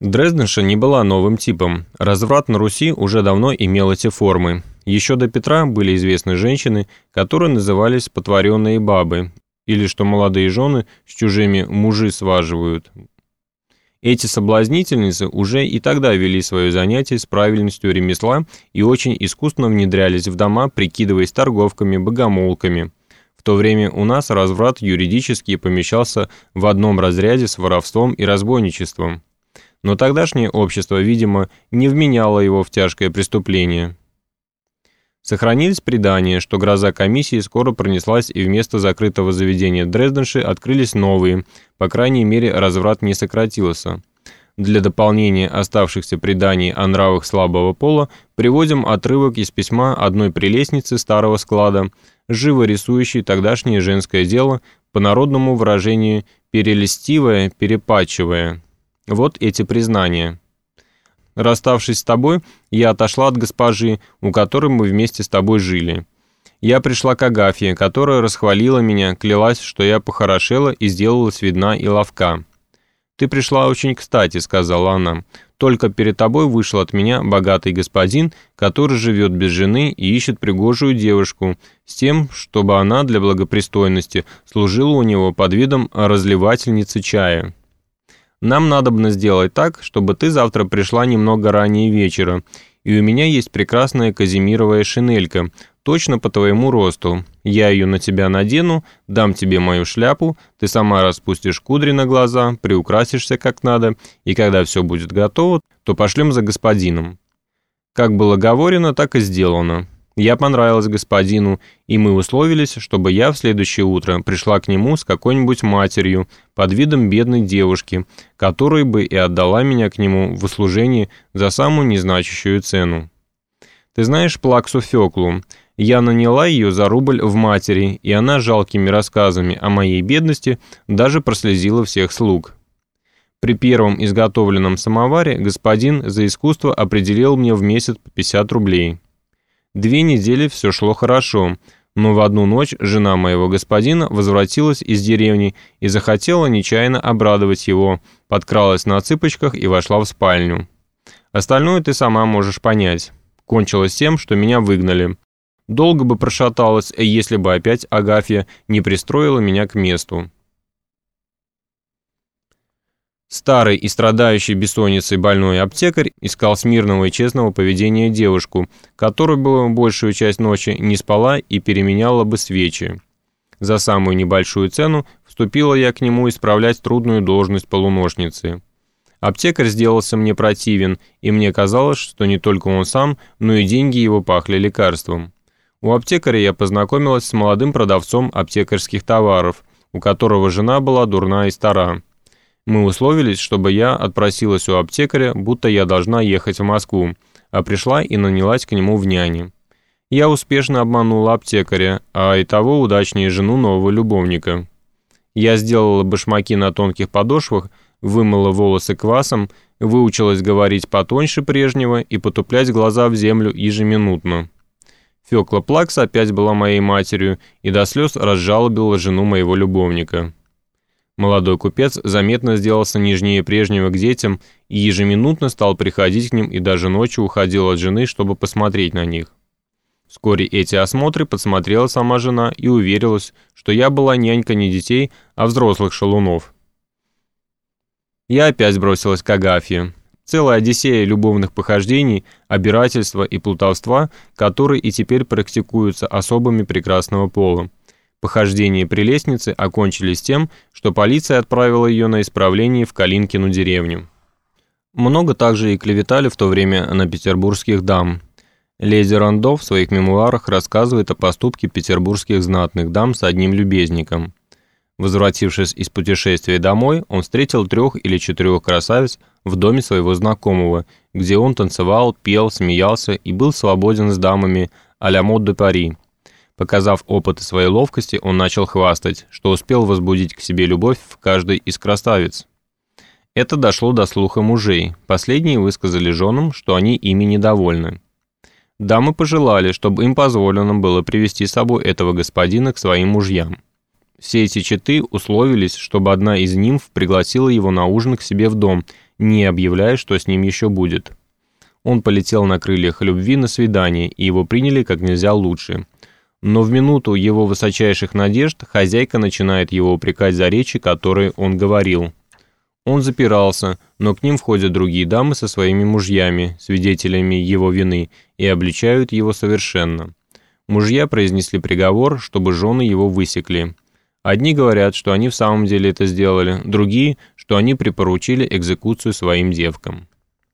Дрезденша не была новым типом. Разврат на Руси уже давно имел эти формы. Еще до Петра были известны женщины, которые назывались «потворенные бабы», или что молодые жены с чужими мужи сваживают. Эти соблазнительницы уже и тогда вели свое занятие с правильностью ремесла и очень искусно внедрялись в дома, прикидываясь торговками, богомолками. В то время у нас разврат юридически помещался в одном разряде с воровством и разбойничеством но тогдашнее общество, видимо, не вменяло его в тяжкое преступление. Сохранились предания, что гроза комиссии скоро пронеслась и вместо закрытого заведения Дрезденши открылись новые, по крайней мере разврат не сократился. Для дополнения оставшихся преданий о нравах слабого пола приводим отрывок из письма одной прелестницы старого склада, живо рисующей тогдашнее женское дело, по народному выражению «перелестивое, перепачивая». Вот эти признания. Расставшись с тобой, я отошла от госпожи, у которой мы вместе с тобой жили. Я пришла к Агафье, которая расхвалила меня, клялась, что я похорошела и сделалась видна и ловка. «Ты пришла очень кстати», — сказала она. «Только перед тобой вышел от меня богатый господин, который живет без жены и ищет пригожую девушку, с тем, чтобы она для благопристойности служила у него под видом разливательницы чая». Нам надобно сделать так, чтобы ты завтра пришла немного ранее вечера, и у меня есть прекрасная казимировая шинелька, точно по твоему росту. Я ее на тебя надену, дам тебе мою шляпу, ты сама распустишь кудри на глаза, приукрасишься как надо, и когда все будет готово, то пошлем за господином». Как было говорено, так и сделано. Я понравилась господину, и мы условились, чтобы я в следующее утро пришла к нему с какой-нибудь матерью под видом бедной девушки, которая бы и отдала меня к нему в услужение за самую незначащую цену. Ты знаешь Плаксу Феклу? Я наняла ее за рубль в матери, и она жалкими рассказами о моей бедности даже прослезила всех слуг. При первом изготовленном самоваре господин за искусство определил мне в месяц по 50 рублей. Две недели все шло хорошо, но в одну ночь жена моего господина возвратилась из деревни и захотела нечаянно обрадовать его, подкралась на цыпочках и вошла в спальню. Остальное ты сама можешь понять. Кончилось тем, что меня выгнали. Долго бы прошаталась, если бы опять Агафья не пристроила меня к месту. Старый и страдающий бессонницей больной аптекарь искал смирного и честного поведения девушку, которая бы большую часть ночи не спала и переменяла бы свечи. За самую небольшую цену вступила я к нему исправлять трудную должность полуношницы. Аптекарь сделался мне противен, и мне казалось, что не только он сам, но и деньги его пахли лекарством. У аптекаря я познакомилась с молодым продавцом аптекарских товаров, у которого жена была дурна и стара. Мы условились, чтобы я отпросилась у аптекаря, будто я должна ехать в Москву, а пришла и нанялась к нему в няне. Я успешно обманула аптекаря, а и того удачнее жену нового любовника. Я сделала башмаки на тонких подошвах, вымыла волосы квасом, выучилась говорить потоньше прежнего и потуплять глаза в землю ежеминутно. Фёкла Плакс опять была моей матерью и до слез разжалобила жену моего любовника. Молодой купец заметно сделался нежнее прежнего к детям и ежеминутно стал приходить к ним и даже ночью уходил от жены, чтобы посмотреть на них. Вскоре эти осмотры подсмотрела сама жена и уверилась, что я была нянька не детей, а взрослых шалунов. Я опять бросилась к Агафье. Целая одиссея любовных похождений, обирательства и плутовства, которые и теперь практикуются особыми прекрасного пола. Похождения при лестнице окончились тем, что полиция отправила ее на исправление в Калинкину деревню. Много также и клеветали в то время на петербургских дам. Леди Рандо в своих мемуарах рассказывает о поступке петербургских знатных дам с одним любезником. Возвратившись из путешествия домой, он встретил трех или четырех красавиц в доме своего знакомого, где он танцевал, пел, смеялся и был свободен с дамами а-ля мод де Пари. Показав опыт своей ловкости, он начал хвастать, что успел возбудить к себе любовь в каждой из красавиц. Это дошло до слуха мужей. Последние высказали женам, что они ими недовольны. Дамы пожелали, чтобы им позволено было привести с собой этого господина к своим мужьям. Все эти четы условились, чтобы одна из нимф пригласила его на ужин к себе в дом не объявляя, что с ним еще будет. Он полетел на крыльях любви на свидание, и его приняли как нельзя лучше. Но в минуту его высочайших надежд хозяйка начинает его упрекать за речи, которые он говорил. Он запирался, но к ним входят другие дамы со своими мужьями, свидетелями его вины, и обличают его совершенно. Мужья произнесли приговор, чтобы жены его высекли. Одни говорят, что они в самом деле это сделали, другие, что они припоручили экзекуцию своим девкам.